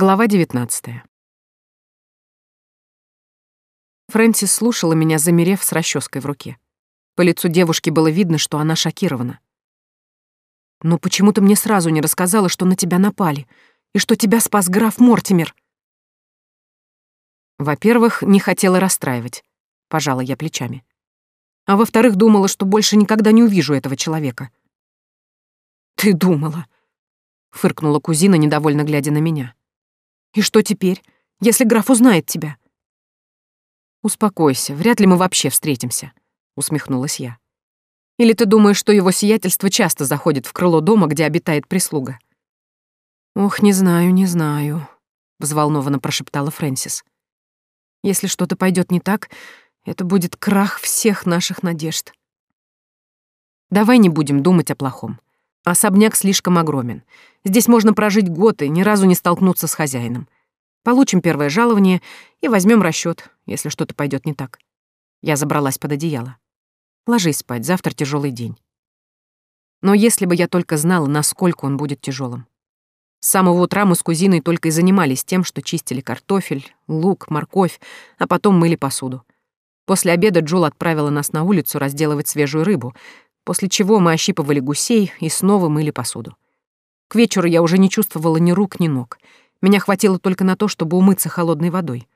Глава 19. Фрэнсис слушала меня, замерев с расческой в руке. По лицу девушки было видно, что она шокирована. «Но почему ты мне сразу не рассказала, что на тебя напали, и что тебя спас граф Мортимер?» Во-первых, не хотела расстраивать, пожала я плечами. А во-вторых, думала, что больше никогда не увижу этого человека. «Ты думала?» — фыркнула кузина, недовольно глядя на меня. И что теперь, если граф узнает тебя? Успокойся, вряд ли мы вообще встретимся, усмехнулась я. Или ты думаешь, что его сиятельство часто заходит в крыло дома, где обитает прислуга? Ох, не знаю, не знаю, взволнованно прошептала Фрэнсис. Если что-то пойдет не так, это будет крах всех наших надежд. Давай не будем думать о плохом. Особняк слишком огромен. Здесь можно прожить год и ни разу не столкнуться с хозяином. Получим первое жалование и возьмем расчет, если что-то пойдет не так. Я забралась под одеяло. Ложись спать, завтра тяжелый день. Но если бы я только знала, насколько он будет тяжелым. С самого утра мы с кузиной только и занимались тем, что чистили картофель, лук, морковь, а потом мыли посуду. После обеда Джул отправила нас на улицу разделывать свежую рыбу, после чего мы ощипывали гусей и снова мыли посуду. К вечеру я уже не чувствовала ни рук, ни ног. Меня хватило только на то, чтобы умыться холодной водой.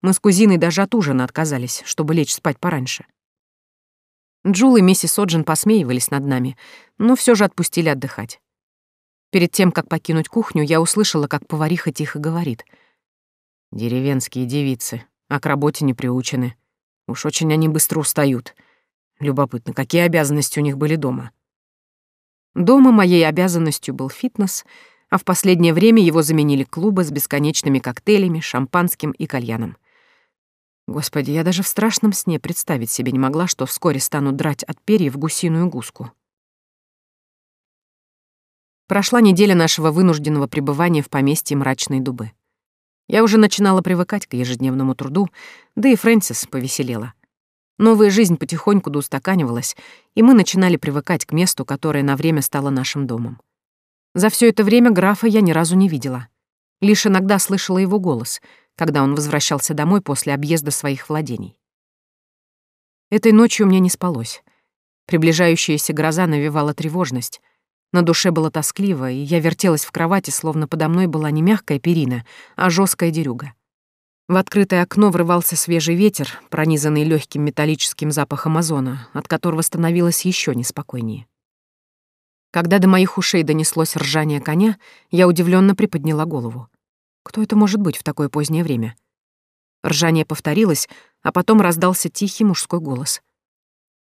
Мы с кузиной даже от ужина отказались, чтобы лечь спать пораньше. Джул и миссис Оджин посмеивались над нами, но все же отпустили отдыхать. Перед тем, как покинуть кухню, я услышала, как повариха тихо говорит. «Деревенские девицы, а к работе не приучены. Уж очень они быстро устают. Любопытно, какие обязанности у них были дома? Дома моей обязанностью был фитнес, а в последнее время его заменили клубы с бесконечными коктейлями, шампанским и кальяном. Господи, я даже в страшном сне представить себе не могла, что вскоре стану драть от перьев гусиную гуску. Прошла неделя нашего вынужденного пребывания в поместье Мрачной Дубы. Я уже начинала привыкать к ежедневному труду, да и Фрэнсис повеселела. Новая жизнь потихоньку доустаканивалась, и мы начинали привыкать к месту, которое на время стало нашим домом. За все это время графа я ни разу не видела. Лишь иногда слышала его голос, когда он возвращался домой после объезда своих владений. Этой ночью мне не спалось. Приближающаяся гроза навевала тревожность. На душе было тоскливо, и я вертелась в кровати, словно подо мной была не мягкая перина, а жесткая дерюга. В открытое окно врывался свежий ветер, пронизанный легким металлическим запахом озона, от которого становилось еще неспокойнее. Когда до моих ушей донеслось ржание коня, я удивленно приподняла голову. Кто это может быть в такое позднее время? Ржание повторилось, а потом раздался тихий мужской голос.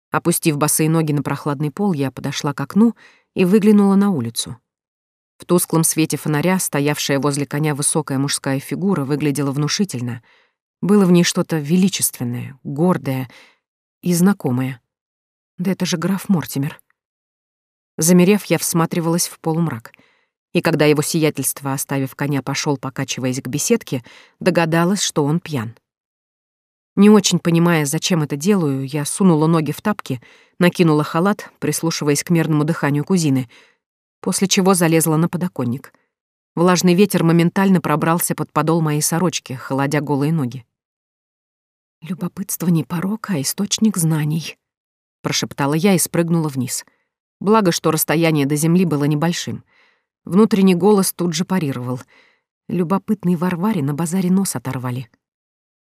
Опустив босые ноги на прохладный пол, я подошла к окну и выглянула на улицу. В тусклом свете фонаря стоявшая возле коня высокая мужская фигура выглядела внушительно. Было в ней что-то величественное, гордое и знакомое. Да это же граф Мортимер. Замерев, я всматривалась в полумрак. И когда его сиятельство, оставив коня, пошел, покачиваясь к беседке, догадалась, что он пьян. Не очень понимая, зачем это делаю, я сунула ноги в тапки, накинула халат, прислушиваясь к мерному дыханию кузины — после чего залезла на подоконник. Влажный ветер моментально пробрался под подол моей сорочки, холодя голые ноги. «Любопытство не порок, а источник знаний», — прошептала я и спрыгнула вниз. Благо, что расстояние до земли было небольшим. Внутренний голос тут же парировал. Любопытный Варваре на базаре нос оторвали.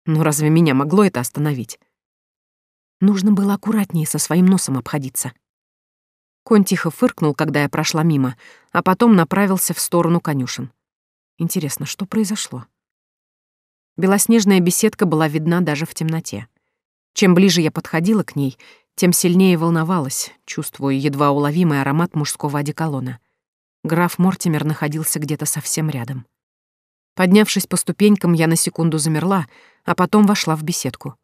Но разве меня могло это остановить? Нужно было аккуратнее со своим носом обходиться. Конь тихо фыркнул, когда я прошла мимо, а потом направился в сторону конюшен. Интересно, что произошло? Белоснежная беседка была видна даже в темноте. Чем ближе я подходила к ней, тем сильнее волновалась, чувствуя едва уловимый аромат мужского одеколона. Граф Мортимер находился где-то совсем рядом. Поднявшись по ступенькам, я на секунду замерла, а потом вошла в беседку.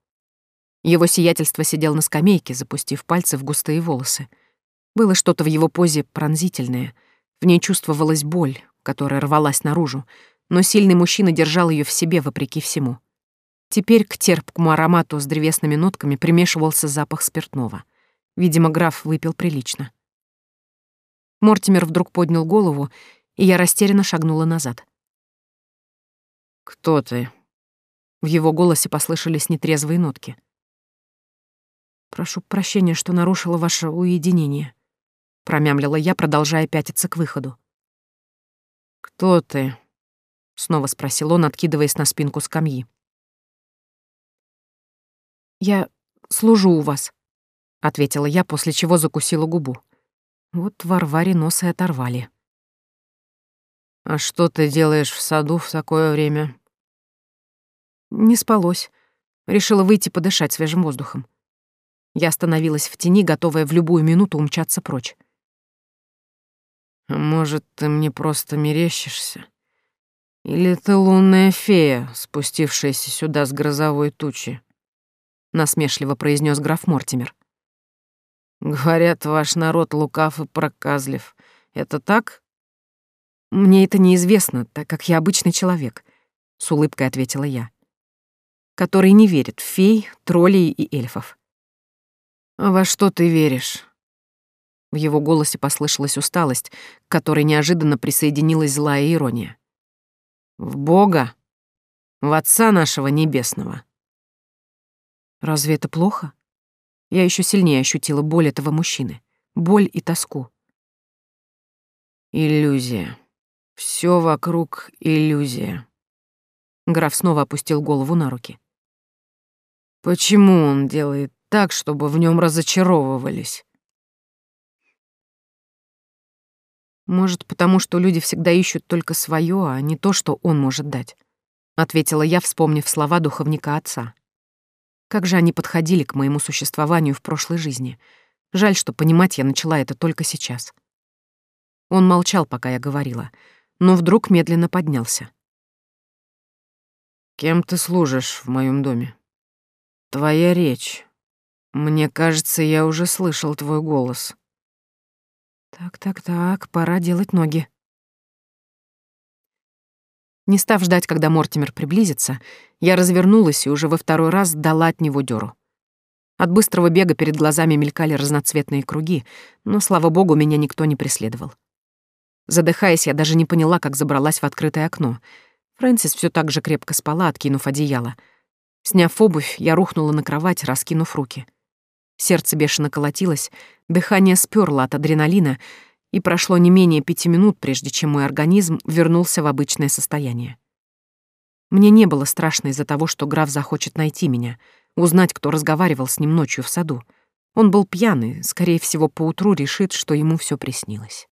Его сиятельство сидел на скамейке, запустив пальцы в густые волосы — было что-то в его позе пронзительное. В ней чувствовалась боль, которая рвалась наружу, но сильный мужчина держал ее в себе вопреки всему. Теперь к терпкому аромату с древесными нотками примешивался запах спиртного. Видимо, граф выпил прилично. Мортимер вдруг поднял голову, и я растерянно шагнула назад. «Кто ты?» В его голосе послышались нетрезвые нотки. «Прошу прощения, что нарушила ваше уединение», — промямлила я, продолжая пятиться к выходу. «Кто ты?» — снова спросил он, откидываясь на спинку скамьи. «Я служу у вас», — ответила я, после чего закусила губу. Вот Варваре нос и оторвали. «А что ты делаешь в саду в такое время?» Не спалось. Решила выйти подышать свежим воздухом. Я остановилась в тени, готовая в любую минуту умчаться прочь. «Может, ты мне просто мерещишься? Или ты лунная фея, спустившаяся сюда с грозовой тучи?» Насмешливо произнес граф Мортимер. «Говорят, ваш народ лукав и проказлив. Это так?» «Мне это неизвестно, так как я обычный человек», — с улыбкой ответила я, «который не верит в фей, троллей и эльфов». «А во что ты веришь?» В его голосе послышалась усталость, к которой неожиданно присоединилась злая ирония. «В Бога? В Отца нашего Небесного?» Разве это плохо? Я еще сильнее ощутила боль этого мужчины, боль и тоску. Иллюзия. Все вокруг иллюзия. Граф снова опустил голову на руки. Почему он делает так, чтобы в нем разочаровывались. Может, потому что люди всегда ищут только свое, а не то, что он может дать, ответила я, вспомнив слова духовника отца. Как же они подходили к моему существованию в прошлой жизни. Жаль, что понимать я начала это только сейчас. Он молчал, пока я говорила, но вдруг медленно поднялся. «Кем ты служишь в моем доме? Твоя речь, мне кажется, я уже слышал твой голос. Так-так-так, пора делать ноги. Не став ждать, когда Мортимер приблизится, я развернулась и уже во второй раз дала от него дёру. От быстрого бега перед глазами мелькали разноцветные круги, но, слава богу, меня никто не преследовал. Задыхаясь, я даже не поняла, как забралась в открытое окно. Фрэнсис все так же крепко спала, откинув одеяло. Сняв обувь, я рухнула на кровать, раскинув руки — Сердце бешено колотилось, дыхание сперло от адреналина, и прошло не менее пяти минут, прежде чем мой организм вернулся в обычное состояние. Мне не было страшно из-за того, что граф захочет найти меня, узнать, кто разговаривал с ним ночью в саду. Он был пьяный, скорее всего, поутру решит, что ему все приснилось.